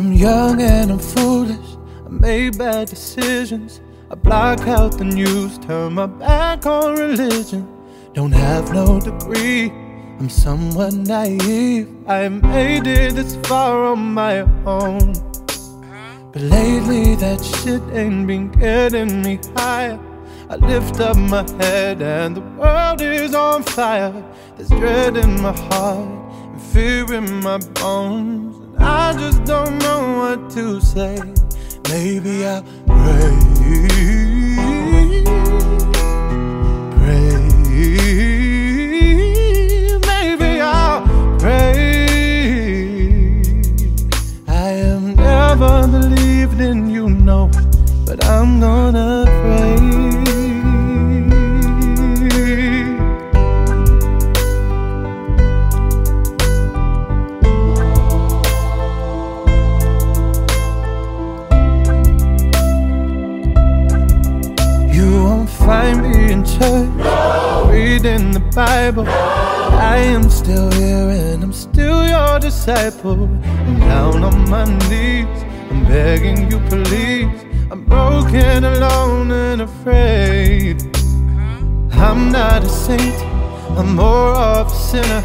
I'm young and I'm foolish. I made bad decisions. I block out the news, turn my back on religion. Don't have no degree. I'm somewhat naive. I made it this far on my own. But lately that shit ain't been getting me higher. I lift up my head and the world is on fire. There's dread in my heart and fear in my bones. I just don't know what to say. Maybe I'll pray. Pray. Maybe I'll pray. I am never believed in you, no, but I'm gonna pray. Church reading the Bible. I am still here and I'm still your disciple. I'm down on my knees, I'm begging you, please. I'm broken, alone, and afraid. I'm not a saint, I'm more of a sinner.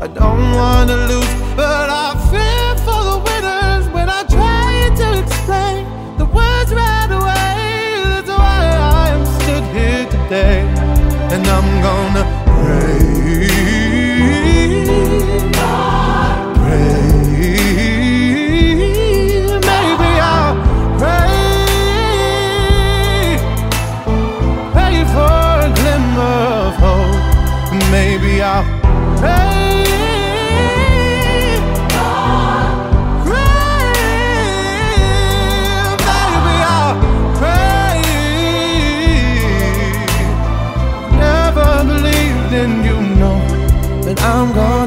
I don't wanna lose, but I fear I'm gonna I'm gonna.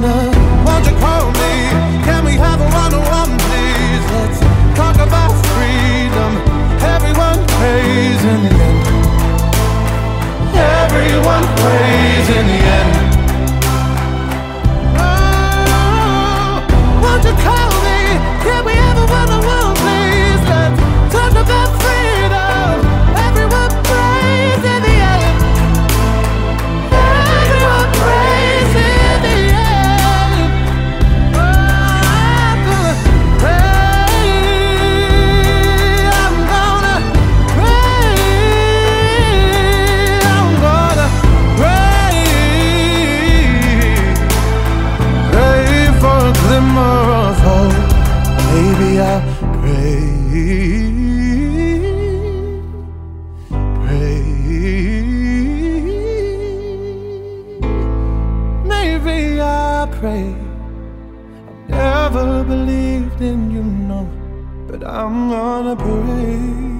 Maybe I pray. I've never believed in you, no, but I'm gonna pray.